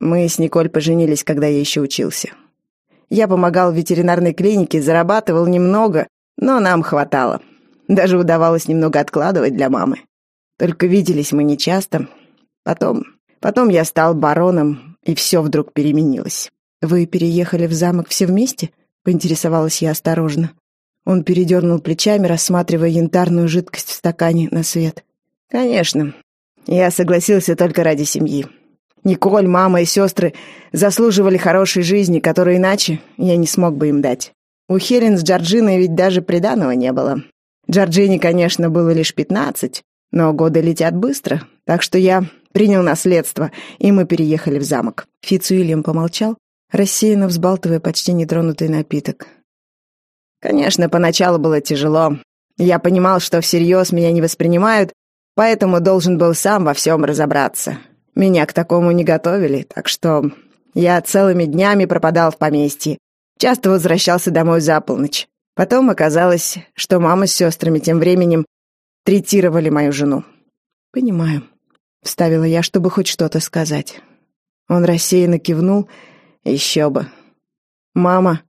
Мы с Николь поженились, когда я еще учился. Я помогал в ветеринарной клинике, зарабатывал немного, но нам хватало. Даже удавалось немного откладывать для мамы. Только виделись мы нечасто. Потом... Потом я стал бароном, и все вдруг переменилось. «Вы переехали в замок все вместе?» — поинтересовалась я осторожно. Он передернул плечами, рассматривая янтарную жидкость в стакане на свет. «Конечно. Я согласился только ради семьи. Николь, мама и сестры заслуживали хорошей жизни, которую иначе я не смог бы им дать. У Хелен с Джорджиной ведь даже приданого не было. Джорджине, конечно, было лишь пятнадцать, но годы летят быстро, так что я принял наследство, и мы переехали в замок». Фитц Уильям помолчал, рассеянно взбалтывая почти нетронутый напиток. Конечно, поначалу было тяжело. Я понимал, что всерьез меня не воспринимают, поэтому должен был сам во всем разобраться. Меня к такому не готовили, так что я целыми днями пропадал в поместье. Часто возвращался домой за полночь. Потом оказалось, что мама с сестрами тем временем третировали мою жену. «Понимаю», — вставила я, чтобы хоть что-то сказать. Он рассеянно кивнул. «Еще бы. Мама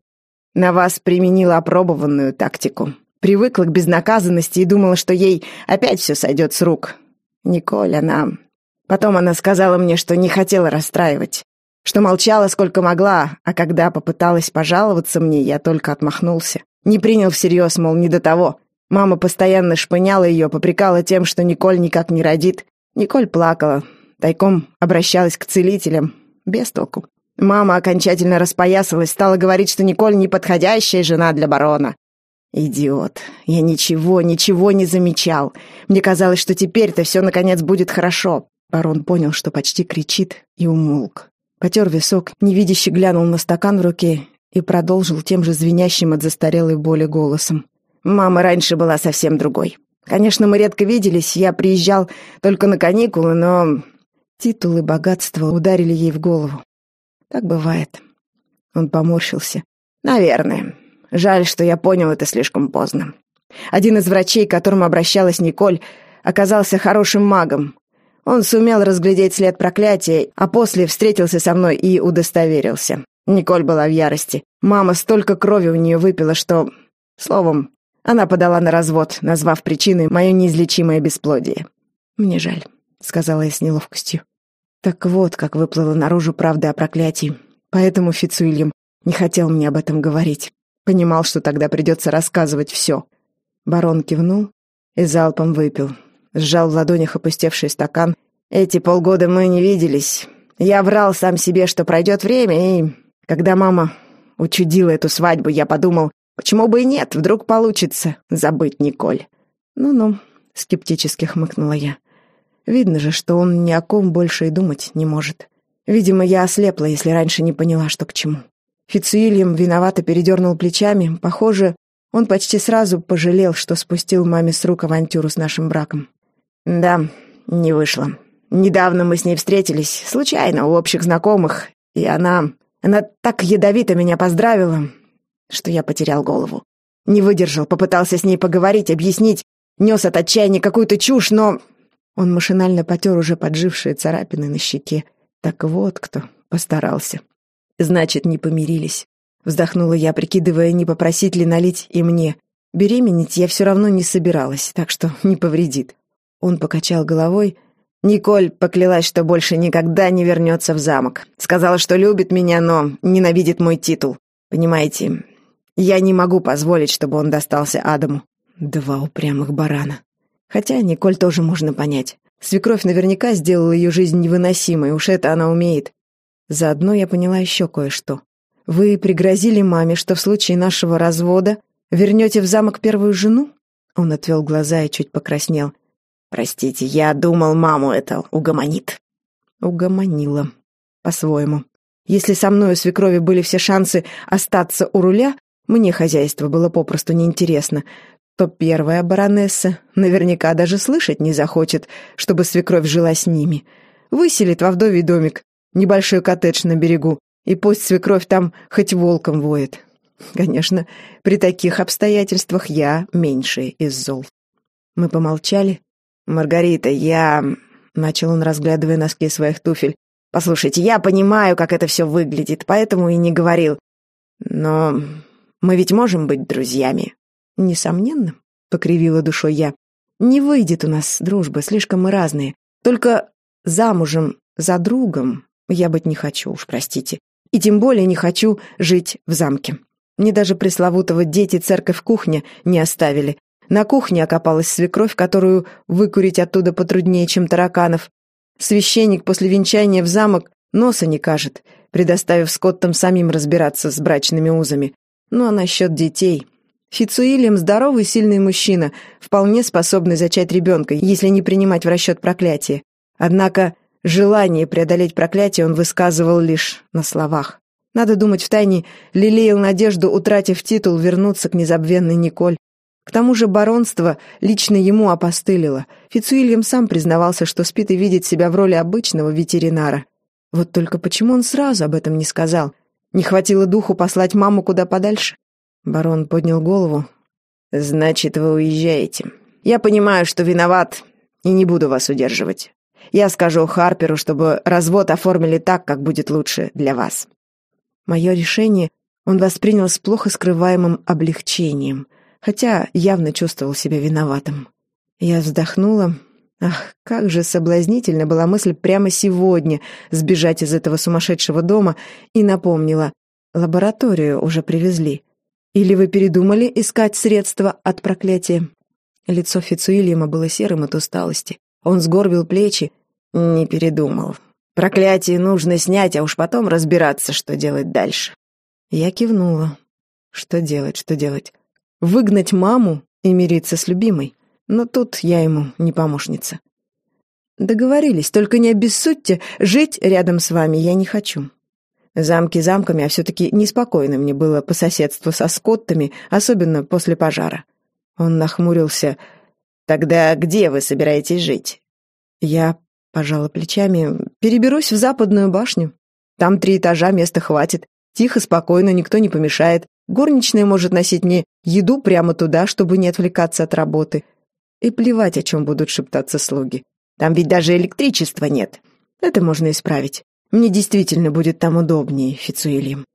на вас применила опробованную тактику. Привыкла к безнаказанности и думала, что ей опять все сойдет с рук. Николь, она... Потом она сказала мне, что не хотела расстраивать, что молчала сколько могла, а когда попыталась пожаловаться мне, я только отмахнулся. Не принял всерьез, мол, не до того. Мама постоянно шпыняла ее, попрекала тем, что Николь никак не родит. Николь плакала, тайком обращалась к целителям. Без толку. Мама окончательно распоясалась, стала говорить, что Николь неподходящая жена для барона. Идиот. Я ничего, ничего не замечал. Мне казалось, что теперь-то все наконец будет хорошо. Барон понял, что почти кричит, и умолк. Потер висок, невидяще глянул на стакан в руке и продолжил тем же звенящим от застарелой боли голосом. «Мама раньше была совсем другой. Конечно, мы редко виделись, я приезжал только на каникулы, но...» Титулы богатства ударили ей в голову. Так бывает. Он поморщился. Наверное. Жаль, что я понял это слишком поздно. Один из врачей, к которому обращалась Николь, оказался хорошим магом. Он сумел разглядеть след проклятия, а после встретился со мной и удостоверился. Николь была в ярости. Мама столько крови у нее выпила, что... Словом, она подала на развод, назвав причиной мое неизлечимое бесплодие. «Мне жаль», — сказала я с неловкостью. Так вот, как выплыла наружу правда о проклятии. Поэтому Фицуильям не хотел мне об этом говорить. Понимал, что тогда придется рассказывать все. Барон кивнул и залпом выпил. Сжал в ладонях опустевший стакан. Эти полгода мы не виделись. Я врал сам себе, что пройдет время, и... Когда мама учудила эту свадьбу, я подумал, почему бы и нет, вдруг получится забыть Николь. «Ну-ну», — скептически хмыкнула я. Видно же, что он ни о ком больше и думать не может. Видимо, я ослепла, если раньше не поняла, что к чему. Фицуильям виновато передернул плечами. Похоже, он почти сразу пожалел, что спустил маме с рук авантюру с нашим браком. Да, не вышло. Недавно мы с ней встретились, случайно, у общих знакомых, и она... Она так ядовито меня поздравила, что я потерял голову. Не выдержал, попытался с ней поговорить, объяснить, нес от отчаяния какую-то чушь, но он машинально потер уже поджившие царапины на щеке. Так вот кто постарался. Значит, не помирились. Вздохнула я, прикидывая, не попросить ли налить и мне. Беременеть я все равно не собиралась, так что не повредит. Он покачал головой. Николь поклялась, что больше никогда не вернется в замок. Сказала, что любит меня, но ненавидит мой титул. Понимаете, я не могу позволить, чтобы он достался Адаму. Два упрямых барана. Хотя Николь тоже можно понять. Свекровь наверняка сделала ее жизнь невыносимой, уж это она умеет. Заодно я поняла еще кое-что. Вы пригрозили маме, что в случае нашего развода вернете в замок первую жену? Он отвел глаза и чуть покраснел. Простите, я думал, маму это угомонит. Угомонила. По-своему. Если со мной у свекрови были все шансы остаться у руля, мне хозяйство было попросту неинтересно, то первая баронесса наверняка даже слышать не захочет, чтобы свекровь жила с ними. Выселит во вдовий домик, небольшой коттедж на берегу, и пусть свекровь там хоть волком воет. Конечно, при таких обстоятельствах я меньший из зол. Мы помолчали. «Маргарита, я...» — начал он, разглядывая носки своих туфель. Послушайте, я понимаю, как это все выглядит, поэтому и не говорил. Но мы ведь можем быть друзьями. Несомненно, покривила душой я. Не выйдет у нас дружба, слишком мы разные. Только замужем за другом я быть не хочу, уж простите. И тем более не хочу жить в замке. Мне даже пресловутого дети церковь кухня не оставили. На кухне окопалась свекровь, которую выкурить оттуда потруднее, чем тараканов. Священник после венчания в замок носа не кажет, предоставив скоттам самим разбираться с брачными узами. Ну а насчет детей... Фицуильям здоровый сильный мужчина, вполне способный зачать ребенка, если не принимать в расчет проклятие. Однако желание преодолеть проклятие он высказывал лишь на словах. Надо думать, втайне лелеял надежду, утратив титул, вернуться к незабвенной Николь. К тому же баронство лично ему опостылило. Фицуильям сам признавался, что спит и видит себя в роли обычного ветеринара. Вот только почему он сразу об этом не сказал? Не хватило духу послать маму куда подальше? Барон поднял голову. «Значит, вы уезжаете. Я понимаю, что виноват, и не буду вас удерживать. Я скажу Харперу, чтобы развод оформили так, как будет лучше для вас. Мое решение он воспринял с плохо скрываемым облегчением, хотя явно чувствовал себя виноватым. Я вздохнула. Ах, как же соблазнительна была мысль прямо сегодня сбежать из этого сумасшедшего дома и напомнила. Лабораторию уже привезли. Или вы передумали искать средства от проклятия? Лицо Фицуильяма было серым от усталости. Он сгорбил плечи. Не передумал. Проклятие нужно снять, а уж потом разбираться, что делать дальше. Я кивнула. Что делать, что делать? Выгнать маму и мириться с любимой? Но тут я ему не помощница. Договорились, только не обессудьте, жить рядом с вами я не хочу. Замки замками, а все-таки неспокойно мне было по соседству со скоттами, особенно после пожара. Он нахмурился. «Тогда где вы собираетесь жить?» Я Пожала плечами. Переберусь в западную башню. Там три этажа, места хватит. Тихо, спокойно, никто не помешает. Горничная может носить мне еду прямо туда, чтобы не отвлекаться от работы. И плевать, о чем будут шептаться слуги. Там ведь даже электричества нет. Это можно исправить. Мне действительно будет там удобнее, Фицуильям.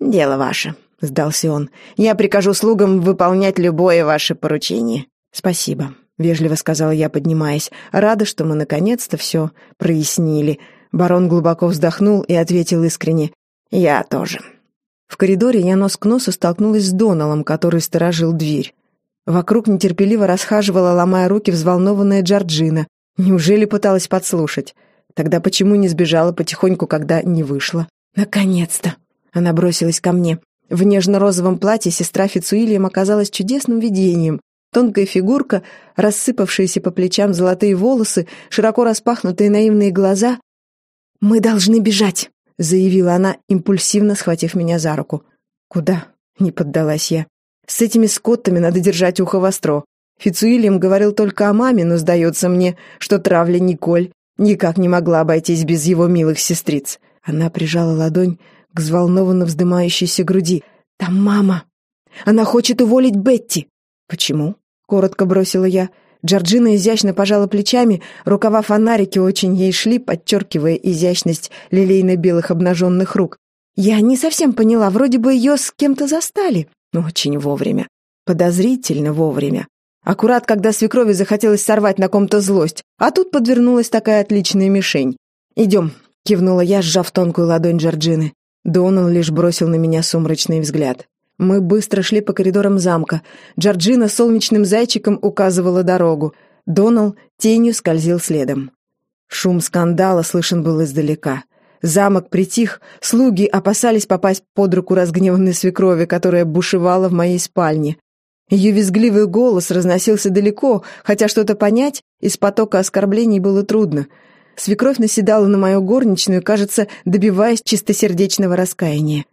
Дело ваше, сдался он. Я прикажу слугам выполнять любое ваше поручение. Спасибо. — вежливо сказала я, поднимаясь. «Рада, что мы наконец-то все прояснили». Барон глубоко вздохнул и ответил искренне. «Я тоже». В коридоре я нос к носу столкнулась с Доналом, который сторожил дверь. Вокруг нетерпеливо расхаживала, ломая руки, взволнованная Джорджина. Неужели пыталась подслушать? Тогда почему не сбежала потихоньку, когда не вышла? «Наконец-то!» Она бросилась ко мне. В нежно-розовом платье сестра Фицуильям оказалась чудесным видением. Тонкая фигурка, рассыпавшиеся по плечам золотые волосы, широко распахнутые наивные глаза. «Мы должны бежать», — заявила она, импульсивно схватив меня за руку. «Куда?» — не поддалась я. «С этими скоттами надо держать ухо востро. Фицуильям говорил только о маме, но сдается мне, что травля Николь никак не могла обойтись без его милых сестриц». Она прижала ладонь к взволнованно вздымающейся груди. «Там мама! Она хочет уволить Бетти!» «Почему?» коротко бросила я. Джорджина изящно пожала плечами, рукава фонарики очень ей шли, подчеркивая изящность лилейно-белых обнаженных рук. Я не совсем поняла, вроде бы ее с кем-то застали. Очень вовремя. Подозрительно вовремя. Аккурат, когда свекрови захотелось сорвать на ком-то злость, а тут подвернулась такая отличная мишень. «Идем», — кивнула я, сжав тонкую ладонь Джорджины. Донал лишь бросил на меня сумрачный взгляд. Мы быстро шли по коридорам замка. Джорджина солнечным зайчиком указывала дорогу. Донал тенью скользил следом. Шум скандала слышен был издалека. Замок притих, слуги опасались попасть под руку разгневанной свекрови, которая бушевала в моей спальне. Ее визгливый голос разносился далеко, хотя что-то понять из потока оскорблений было трудно. Свекровь наседала на мою горничную, кажется, добиваясь чистосердечного раскаяния.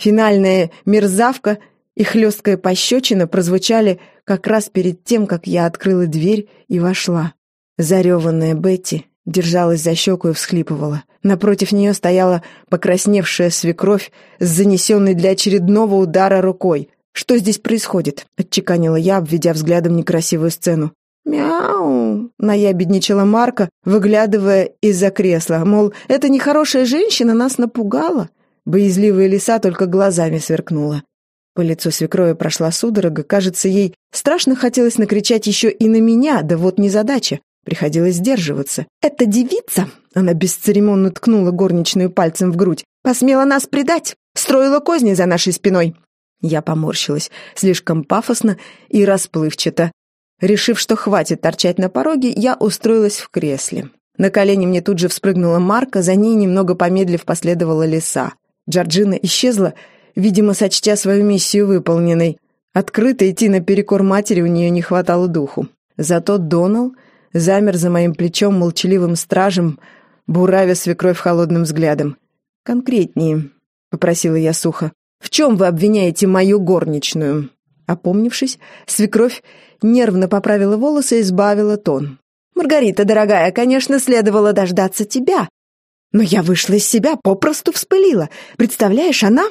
Финальная мерзавка и хлесткая пощечина прозвучали как раз перед тем, как я открыла дверь и вошла. Зареванная Бетти держалась за щеку и всхлипывала. Напротив нее стояла покрасневшая свекровь с занесенной для очередного удара рукой. «Что здесь происходит?» — отчеканила я, обведя взглядом некрасивую сцену. «Мяу!» — наябедничала Марка, выглядывая из-за кресла. Мол, эта нехорошая женщина нас напугала. Боязливая лиса только глазами сверкнула. По лицу свекрови прошла судорога. Кажется, ей страшно хотелось накричать еще и на меня, да вот незадача. Приходилось сдерживаться. «Эта девица!» — она бесцеремонно ткнула горничную пальцем в грудь. «Посмела нас предать! Строила козни за нашей спиной!» Я поморщилась. Слишком пафосно и расплывчато. Решив, что хватит торчать на пороге, я устроилась в кресле. На колени мне тут же вспрыгнула Марка, за ней, немного помедлив, последовала лиса. Джорджина исчезла, видимо, сочтя свою миссию выполненной. Открыто идти наперекор матери у нее не хватало духу. Зато Донал замер за моим плечом молчаливым стражем, буравя свекровь холодным взглядом. «Конкретнее», — попросила я сухо. «В чем вы обвиняете мою горничную?» Опомнившись, свекровь нервно поправила волосы и избавила тон. «Маргарита, дорогая, конечно, следовало дождаться тебя. Но я вышла из себя, попросту вспылила. Представляешь, она...»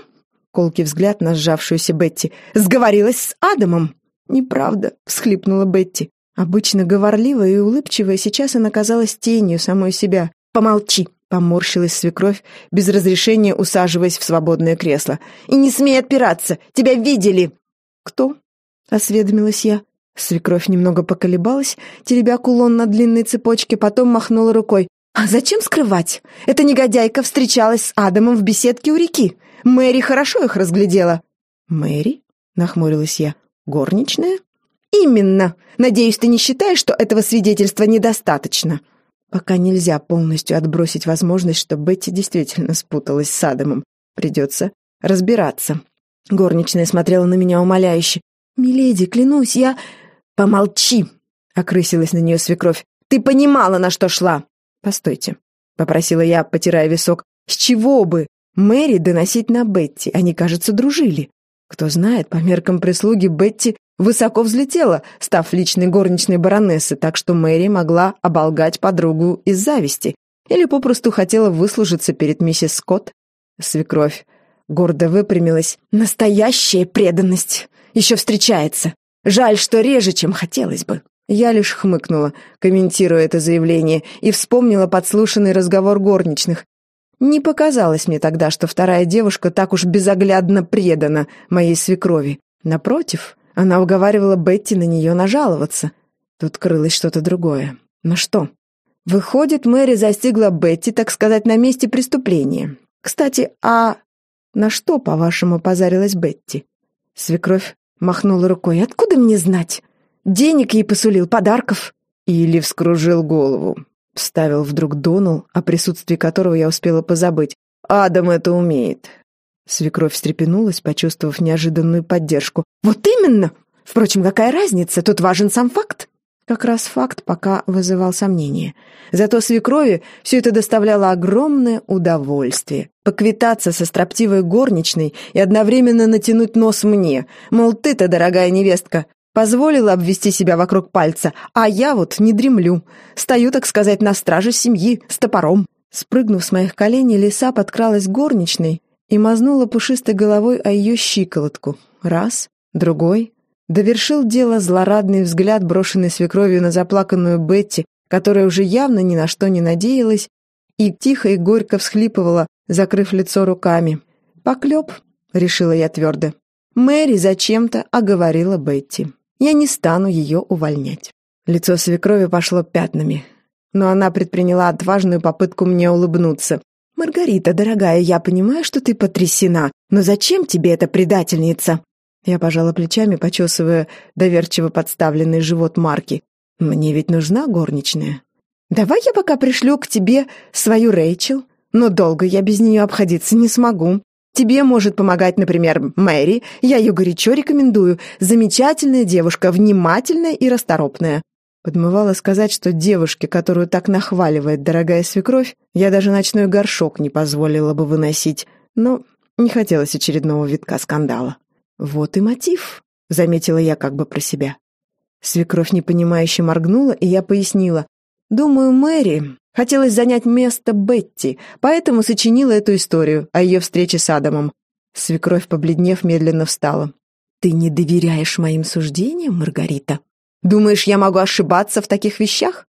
Колкий взгляд на сжавшуюся Бетти. «Сговорилась с Адамом!» «Неправда», — всхлипнула Бетти. Обычно говорливая и улыбчивая, сейчас она казалась тенью самой себя. «Помолчи!» — поморщилась свекровь, без разрешения усаживаясь в свободное кресло. «И не смей отпираться! Тебя видели!» «Кто?» — осведомилась я. Свекровь немного поколебалась, теребя кулон на длинной цепочке, потом махнула рукой. «А зачем скрывать? Эта негодяйка встречалась с Адамом в беседке у реки. Мэри хорошо их разглядела». «Мэри?» — нахмурилась я. «Горничная?» «Именно! Надеюсь, ты не считаешь, что этого свидетельства недостаточно?» Пока нельзя полностью отбросить возможность, что Бетти действительно спуталась с Адамом. Придется разбираться. Горничная смотрела на меня умоляюще. «Миледи, клянусь, я...» «Помолчи!» — окрысилась на нее свекровь. «Ты понимала, на что шла!» «Постойте», — попросила я, потирая висок. «С чего бы? Мэри доносить на Бетти. Они, кажется, дружили. Кто знает, по меркам прислуги Бетти высоко взлетела, став личной горничной баронессы, так что Мэри могла оболгать подругу из зависти или попросту хотела выслужиться перед миссис Скотт. Свекровь гордо выпрямилась. «Настоящая преданность! Еще встречается! Жаль, что реже, чем хотелось бы!» Я лишь хмыкнула, комментируя это заявление, и вспомнила подслушанный разговор горничных. Не показалось мне тогда, что вторая девушка так уж безоглядно предана моей свекрови. Напротив, она уговаривала Бетти на нее нажаловаться. Тут крылось что-то другое. Но что? Выходит, Мэри застигла Бетти, так сказать, на месте преступления. Кстати, а на что, по-вашему, позарилась Бетти? Свекровь махнула рукой. Откуда мне знать? Денег ей посулил, подарков. Или вскружил голову. Вставил вдруг Донал, о присутствии которого я успела позабыть. Адам это умеет. Свекровь встрепенулась, почувствовав неожиданную поддержку. «Вот именно! Впрочем, какая разница? Тут важен сам факт». Как раз факт пока вызывал сомнения. Зато свекрови все это доставляло огромное удовольствие. Поквитаться со строптивой горничной и одновременно натянуть нос мне. Мол, ты-то, дорогая невестка, позволила обвести себя вокруг пальца, а я вот не дремлю. Стою, так сказать, на страже семьи, с топором. Спрыгнув с моих коленей, лиса подкралась горничной и мазнула пушистой головой о ее щиколотку. Раз, другой. Довершил дело злорадный взгляд, брошенный свекровью на заплаканную Бетти, которая уже явно ни на что не надеялась, и тихо и горько всхлипывала, закрыв лицо руками. «Поклеп», — решила я твердо. Мэри зачем-то оговорила Бетти. Я не стану ее увольнять. Лицо свекрови пошло пятнами, но она предприняла отважную попытку мне улыбнуться. «Маргарита, дорогая, я понимаю, что ты потрясена, но зачем тебе эта предательница?» Я пожала плечами, почесывая доверчиво подставленный живот Марки. «Мне ведь нужна горничная». «Давай я пока пришлю к тебе свою Рэйчел, но долго я без нее обходиться не смогу. Тебе может помогать, например, Мэри, я ее горячо рекомендую. Замечательная девушка, внимательная и расторопная. Подмывала сказать, что девушке, которую так нахваливает дорогая свекровь, я даже ночной горшок не позволила бы выносить, но не хотелось очередного витка скандала. «Вот и мотив», — заметила я как бы про себя. Свекровь непонимающе моргнула, и я пояснила. «Думаю, Мэри хотелось занять место Бетти, поэтому сочинила эту историю о ее встрече с Адамом». Свекровь, побледнев, медленно встала. «Ты не доверяешь моим суждениям, Маргарита?» Думаешь, я могу ошибаться в таких вещах?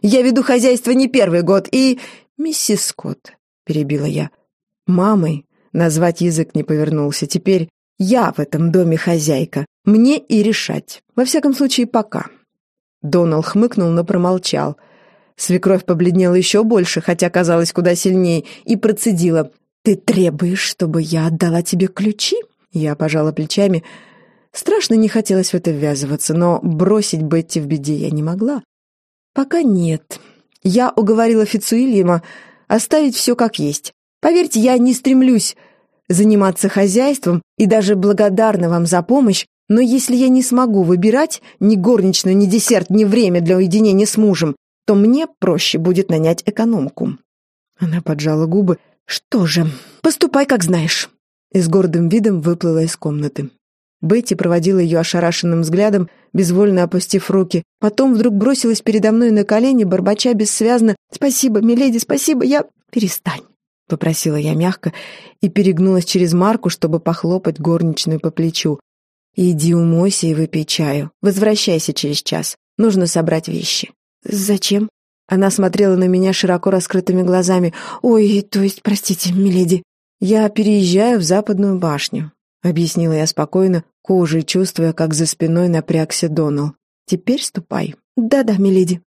Я веду хозяйство не первый год, и...» «Миссис Скотт», — перебила я, — «мамой назвать язык не повернулся. Теперь я в этом доме хозяйка. Мне и решать. Во всяком случае, пока». Донал хмыкнул, но промолчал. Свекровь побледнела еще больше, хотя казалась куда сильнее, и процедила. «Ты требуешь, чтобы я отдала тебе ключи?» Я пожала плечами. Страшно не хотелось в это ввязываться, но бросить Бетти в беде я не могла. «Пока нет. Я уговорила Фицуильяма оставить все как есть. Поверьте, я не стремлюсь заниматься хозяйством и даже благодарна вам за помощь, но если я не смогу выбирать ни горничную, ни десерт, ни время для уединения с мужем, то мне проще будет нанять экономку». Она поджала губы. «Что же, поступай, как знаешь». И с гордым видом выплыла из комнаты. Бетти проводила ее ошарашенным взглядом, безвольно опустив руки. Потом вдруг бросилась передо мной на колени, бормоча бессвязно. «Спасибо, миледи, спасибо, я...» «Перестань», — попросила я мягко и перегнулась через Марку, чтобы похлопать горничную по плечу. «Иди умойся и выпей чаю. Возвращайся через час. Нужно собрать вещи». «Зачем?» Она смотрела на меня широко раскрытыми глазами. «Ой, то есть, простите, миледи». «Я переезжаю в западную башню», — объяснила я спокойно, кожей чувствуя, как за спиной напрягся Донал. «Теперь ступай». «Да-да, миледи».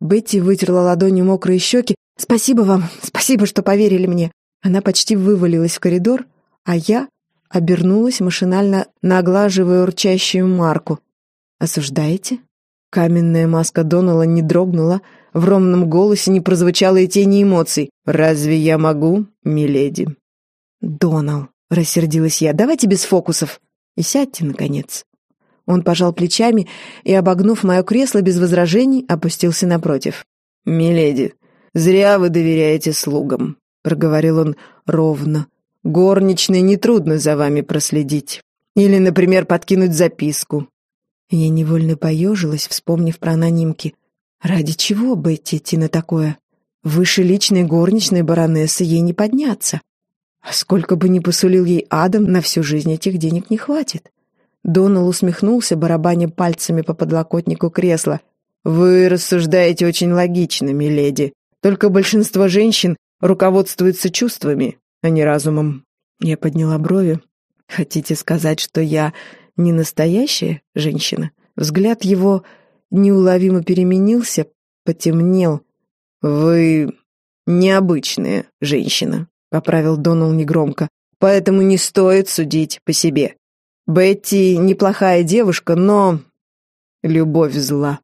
Бетти вытерла ладонью мокрые щеки. «Спасибо вам, спасибо, что поверили мне». Она почти вывалилась в коридор, а я обернулась, машинально наглаживая урчащую марку. «Осуждаете?» Каменная маска Донала не дрогнула, в ровном голосе не прозвучало и тени эмоций. «Разве я могу, миледи?» «Донал», — рассердилась я, — «давайте без фокусов. И сядьте, наконец». Он пожал плечами и, обогнув мое кресло без возражений, опустился напротив. «Миледи, зря вы доверяете слугам», — проговорил он ровно. «Горничной нетрудно за вами проследить. Или, например, подкинуть записку». Я невольно поежилась, вспомнив про анонимки. Ради чего бы идти на такое? Выше личной горничной баронессы ей не подняться. А сколько бы ни посулил ей Адам, на всю жизнь этих денег не хватит. Донал усмехнулся, барабаня пальцами по подлокотнику кресла. «Вы рассуждаете очень логично, миледи. Только большинство женщин руководствуются чувствами, а не разумом». Я подняла брови. «Хотите сказать, что я не настоящая женщина?» Взгляд его неуловимо переменился, потемнел. «Вы необычная женщина», — поправил Донал негромко, «поэтому не стоит судить по себе. Бетти неплохая девушка, но... Любовь зла».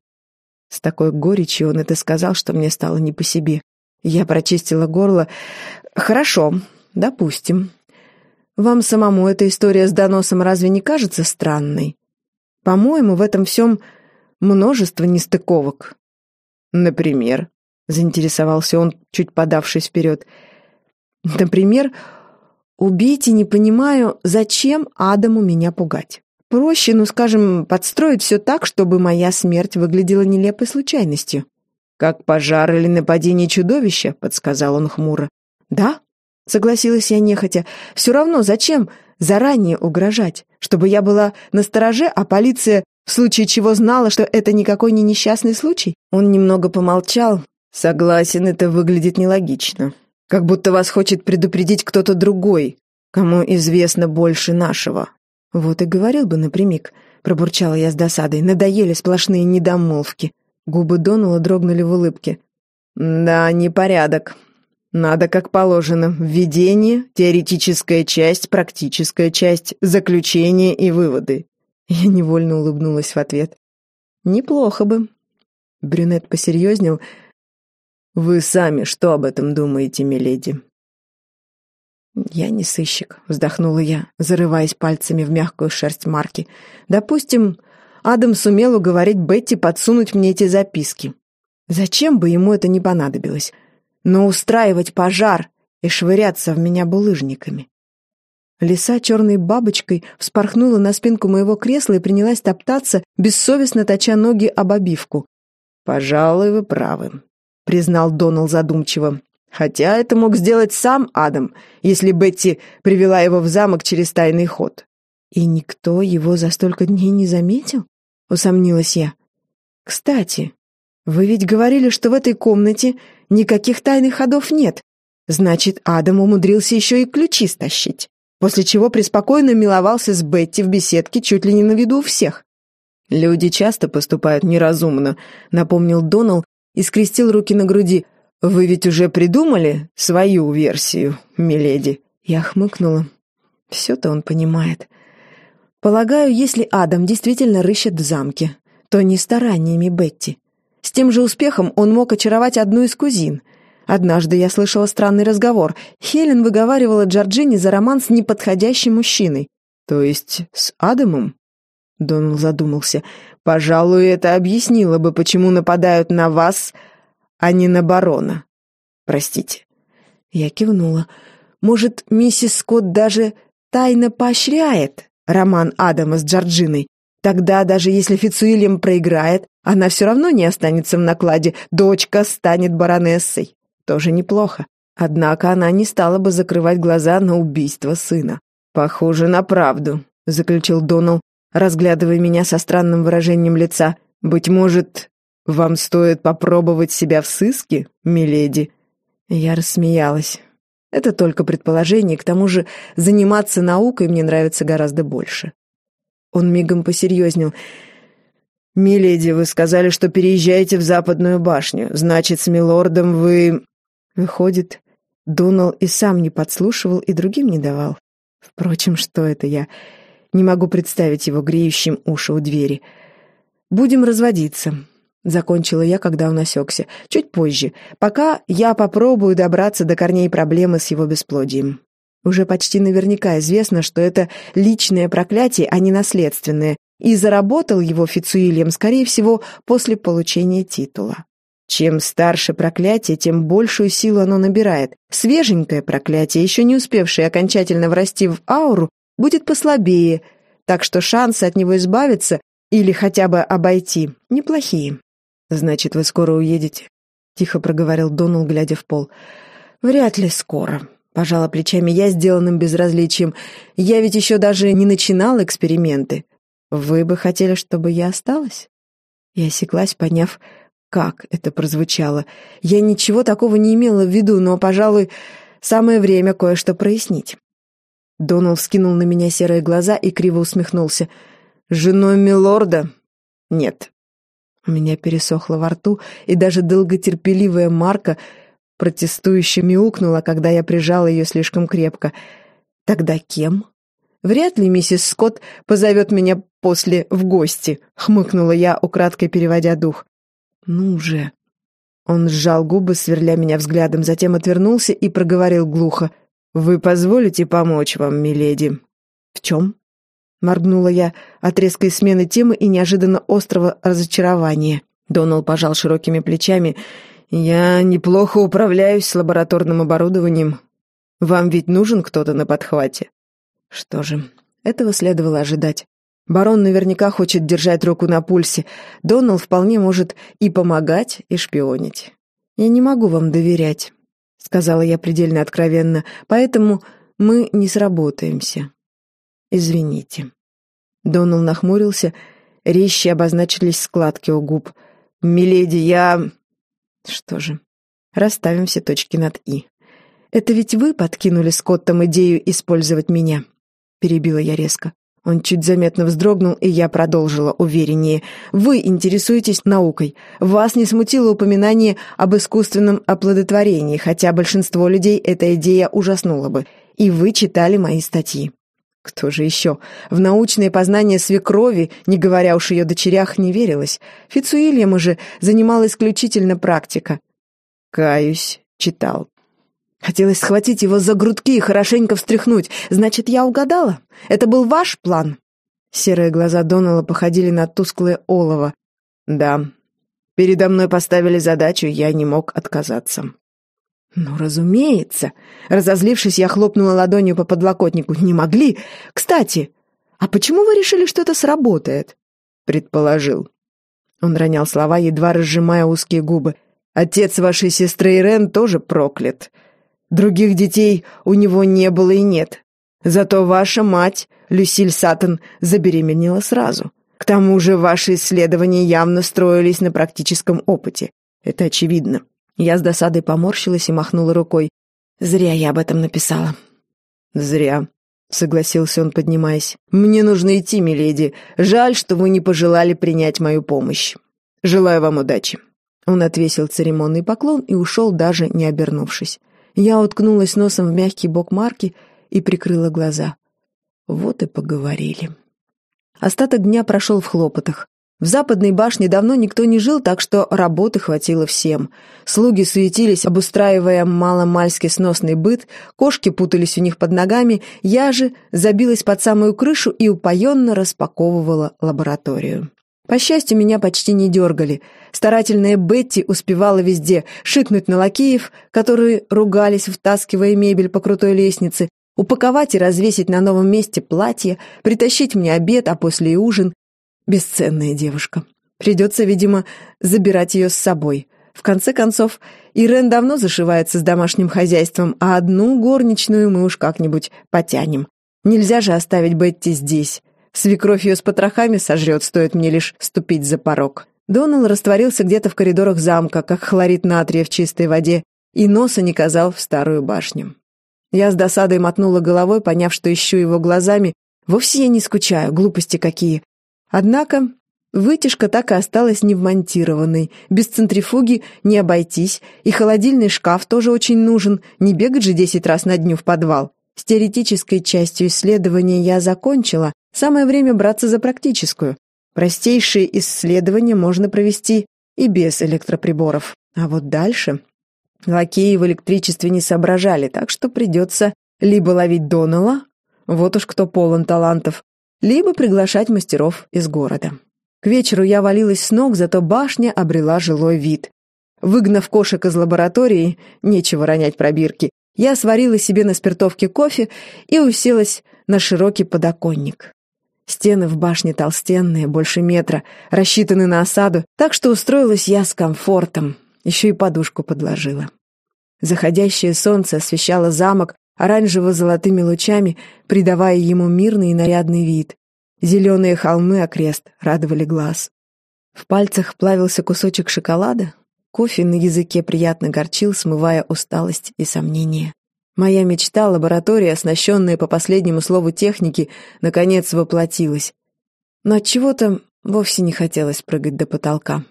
С такой горечью он это сказал, что мне стало не по себе. Я прочистила горло. «Хорошо, допустим. Вам самому эта история с доносом разве не кажется странной? По-моему, в этом всем множество нестыковок. Например, заинтересовался он, чуть подавшись вперед. Например, убейте, не понимаю, зачем Адаму меня пугать. Проще, ну, скажем, подстроить все так, чтобы моя смерть выглядела нелепой случайностью. «Как пожар или нападение чудовища», — подсказал он хмуро. «Да», — согласилась я нехотя, — «все равно зачем заранее угрожать? Чтобы я была на стороже, а полиция в случае чего знала, что это никакой не несчастный случай? Он немного помолчал. Согласен, это выглядит нелогично. Как будто вас хочет предупредить кто-то другой, кому известно больше нашего. Вот и говорил бы напрямик, пробурчала я с досадой. Надоели сплошные недомолвки. Губы Донула дрогнули в улыбке. Да, непорядок. Надо как положено. Введение, теоретическая часть, практическая часть, заключение и выводы. Я невольно улыбнулась в ответ. «Неплохо бы». Брюнет посерьезнел. «Вы сами что об этом думаете, миледи?» «Я не сыщик», — вздохнула я, зарываясь пальцами в мягкую шерсть Марки. «Допустим, Адам сумел уговорить Бетти подсунуть мне эти записки. Зачем бы ему это не понадобилось? Но устраивать пожар и швыряться в меня булыжниками. Лиса черной бабочкой вспорхнула на спинку моего кресла и принялась топтаться, бессовестно точа ноги об обивку. «Пожалуй, вы правы», — признал Донал задумчиво. «Хотя это мог сделать сам Адам, если Бетти привела его в замок через тайный ход». «И никто его за столько дней не заметил?» — усомнилась я. Кстати, вы ведь говорили, что в этой комнате никаких тайных ходов нет. Значит, Адам умудрился еще и ключи стащить, после чего преспокойно миловался с Бетти в беседке чуть ли не на виду у всех. «Люди часто поступают неразумно», — напомнил Доналл и скрестил руки на груди. «Вы ведь уже придумали свою версию, миледи?» Я хмыкнула. Все-то он понимает. Полагаю, если Адам действительно рыщет в замке, то не стараниями Бетти. С тем же успехом он мог очаровать одну из кузин. Однажды я слышала странный разговор. Хелен выговаривала Джорджине за роман с неподходящим мужчиной. То есть с Адамом? Донал задумался. Пожалуй, это объяснило бы, почему нападают на вас, а не на барона. Простите. Я кивнула. Может, миссис Скотт даже тайно поощряет роман Адама с Джорджиной? Тогда, даже если Фицуильям проиграет, она все равно не останется в накладе, дочка станет баронессой. Тоже неплохо. Однако она не стала бы закрывать глаза на убийство сына. «Похоже на правду», — заключил Донал, разглядывая меня со странным выражением лица. «Быть может, вам стоит попробовать себя в сыске, миледи?» Я рассмеялась. Это только предположение, к тому же заниматься наукой мне нравится гораздо больше. Он мигом посерьезнел. «Миледи, вы сказали, что переезжаете в Западную башню. Значит, с милордом вы...» Выходит, Дунал и сам не подслушивал, и другим не давал. Впрочем, что это я? Не могу представить его греющим уши у двери. «Будем разводиться», — закончила я, когда он осекся. «Чуть позже. Пока я попробую добраться до корней проблемы с его бесплодием». Уже почти наверняка известно, что это личное проклятие, а не наследственное, и заработал его Фицуильям, скорее всего, после получения титула. Чем старше проклятие, тем большую силу оно набирает. Свеженькое проклятие, еще не успевшее окончательно врасти в ауру, будет послабее, так что шансы от него избавиться или хотя бы обойти неплохие. «Значит, вы скоро уедете?» — тихо проговорил Донал, глядя в пол. «Вряд ли скоро», Пожала плечами я сделанным безразличием. Я ведь еще даже не начинала эксперименты. Вы бы хотели, чтобы я осталась? Я осеклась, поняв, как это прозвучало. Я ничего такого не имела в виду, но, пожалуй, самое время кое-что прояснить. Донал вскинул на меня серые глаза и криво усмехнулся. «Женой милорда?» «Нет». У меня пересохло во рту, и даже долготерпеливая Марка Протестующе мяукнула, когда я прижала ее слишком крепко. «Тогда кем?» «Вряд ли миссис Скотт позовет меня после в гости», — хмыкнула я, украдкой переводя дух. «Ну же!» Он сжал губы, сверля меня взглядом, затем отвернулся и проговорил глухо. «Вы позволите помочь вам, миледи?» «В чем?» Моргнула я от резкой смены темы и неожиданно острого разочарования. Донал пожал широкими плечами «Я неплохо управляюсь с лабораторным оборудованием. Вам ведь нужен кто-то на подхвате?» Что же, этого следовало ожидать. Барон наверняка хочет держать руку на пульсе. Донал вполне может и помогать, и шпионить. «Я не могу вам доверять», — сказала я предельно откровенно, «поэтому мы не сработаемся. Извините». Донал нахмурился, резче обозначились складки у губ. «Миледи, я...» Что же, расставим все точки над «и». «Это ведь вы подкинули Скоттам идею использовать меня?» Перебила я резко. Он чуть заметно вздрогнул, и я продолжила увереннее. «Вы интересуетесь наукой. Вас не смутило упоминание об искусственном оплодотворении, хотя большинство людей эта идея ужаснула бы. И вы читали мои статьи. Кто же еще? В научные познания свекрови, не говоря уж ее дочерях, не верилось. Фицуильяма же занимала исключительно практика. Каюсь, читал. Хотелось схватить его за грудки и хорошенько встряхнуть. Значит, я угадала? Это был ваш план? Серые глаза Донала походили на тусклое олово. Да. Передо мной поставили задачу, я не мог отказаться. «Ну, разумеется!» Разозлившись, я хлопнула ладонью по подлокотнику. «Не могли! Кстати, а почему вы решили, что это сработает?» «Предположил». Он ронял слова, едва разжимая узкие губы. «Отец вашей сестры Ирен тоже проклят. Других детей у него не было и нет. Зато ваша мать, Люсиль Саттон, забеременела сразу. К тому же ваши исследования явно строились на практическом опыте. Это очевидно. Я с досадой поморщилась и махнула рукой. Зря я об этом написала. Зря, согласился он, поднимаясь. Мне нужно идти, миледи. Жаль, что вы не пожелали принять мою помощь. Желаю вам удачи. Он отвесил церемонный поклон и ушел, даже не обернувшись. Я уткнулась носом в мягкий бок Марки и прикрыла глаза. Вот и поговорили. Остаток дня прошел в хлопотах. В западной башне давно никто не жил, так что работы хватило всем. Слуги суетились, обустраивая маломальски сносный быт, кошки путались у них под ногами, я же забилась под самую крышу и упоенно распаковывала лабораторию. По счастью, меня почти не дергали. Старательная Бетти успевала везде шикнуть на лакеев, которые ругались, втаскивая мебель по крутой лестнице, упаковать и развесить на новом месте платье, притащить мне обед, а после и ужин. Бесценная девушка. Придется, видимо, забирать ее с собой. В конце концов, Ирен давно зашивается с домашним хозяйством, а одну горничную мы уж как-нибудь потянем. Нельзя же оставить Бетти здесь. Свекровь ее с потрохами сожрет, стоит мне лишь ступить за порог. Донал растворился где-то в коридорах замка, как хлорид натрия в чистой воде, и носа не казал в старую башню. Я с досадой мотнула головой, поняв, что ищу его глазами. Вовсе я не скучаю, глупости какие. Однако вытяжка так и осталась не вмонтированной. Без центрифуги не обойтись, и холодильный шкаф тоже очень нужен, не бегать же десять раз на дню в подвал. С теоретической частью исследования я закончила, самое время браться за практическую. Простейшие исследования можно провести и без электроприборов. А вот дальше Лакеи в электричестве не соображали, так что придется либо ловить Донала, вот уж кто полон талантов, либо приглашать мастеров из города. К вечеру я валилась с ног, зато башня обрела жилой вид. Выгнав кошек из лаборатории, нечего ронять пробирки, я сварила себе на спиртовке кофе и уселась на широкий подоконник. Стены в башне толстенные, больше метра, рассчитаны на осаду, так что устроилась я с комфортом, еще и подушку подложила. Заходящее солнце освещало замок оранжево-золотыми лучами, придавая ему мирный и нарядный вид. Зеленые холмы окрест радовали глаз. В пальцах плавился кусочек шоколада, кофе на языке приятно горчил, смывая усталость и сомнения. Моя мечта, лаборатория, оснащенная по последнему слову техники, наконец воплотилась. Но от чего то вовсе не хотелось прыгать до потолка.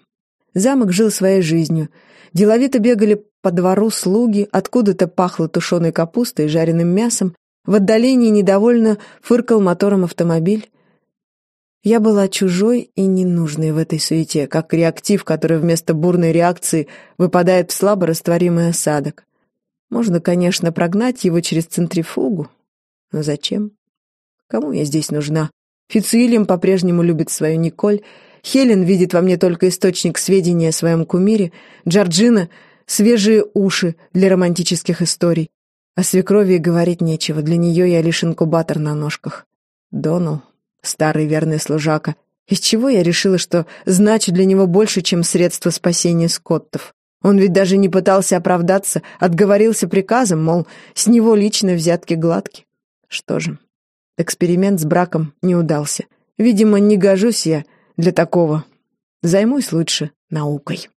Замок жил своей жизнью. Деловито бегали по двору слуги, откуда-то пахло тушеной капустой и жареным мясом, в отдалении недовольно фыркал мотором автомобиль. Я была чужой и ненужной в этой суете, как реактив, который вместо бурной реакции выпадает в слабо растворимый осадок. Можно, конечно, прогнать его через центрифугу, но зачем? Кому я здесь нужна? Фицуильям по-прежнему любит свою Николь, Хелен видит во мне только источник сведений о своем кумире, Джорджина — свежие уши для романтических историй. О свекрови говорить нечего, для нее я лишь инкубатор на ножках. Донал, старый верный служака, из чего я решила, что значит для него больше, чем средство спасения скоттов. Он ведь даже не пытался оправдаться, отговорился приказом, мол, с него лично взятки гладки. Что же, эксперимент с браком не удался. Видимо, не гожусь я для такого. Займусь лучше наукой.